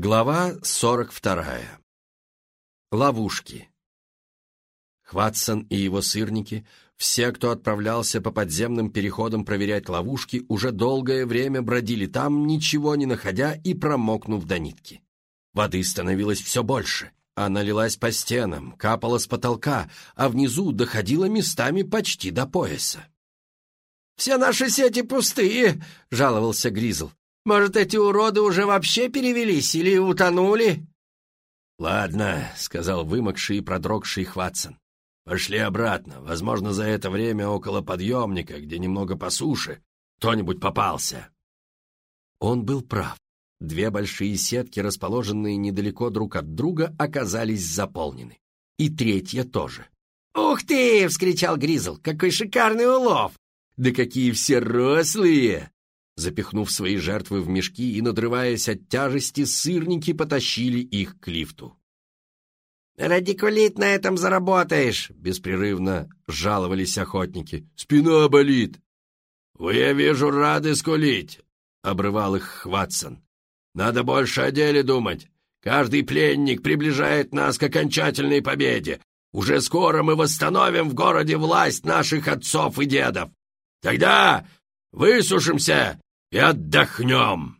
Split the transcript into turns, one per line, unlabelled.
Глава 42. Ловушки. Хватсон и его сырники, все, кто отправлялся по подземным переходам проверять ловушки, уже долгое время бродили там, ничего не находя и промокнув до нитки. Воды становилось все больше. Она лилась по стенам, капала с потолка, а внизу доходила местами почти до пояса.
«Все наши сети пустые», — жаловался Гризл. Может, эти уроды уже вообще перевелись или утонули?»
«Ладно», — сказал вымокший и продрогший Хватсон. «Пошли обратно. Возможно, за это время около подъемника, где немного по суше, кто-нибудь попался». Он был прав. Две большие сетки, расположенные недалеко друг от друга, оказались заполнены. И третья тоже.
«Ух ты!» — вскричал Гризл. «Какой шикарный улов!»
«Да какие все рослые!» Запихнув свои жертвы в мешки и надрываясь от тяжести, сырники потащили их к лифту.
«Радикулит на этом заработаешь!» — беспрерывно жаловались охотники. «Спина болит!»
«Вы, я вижу, рады скулить!» — обрывал их Хватсон. «Надо больше о деле думать. Каждый пленник приближает нас к окончательной победе. Уже скоро мы восстановим в городе власть наших отцов и дедов. Тогда высушимся и отдохнем.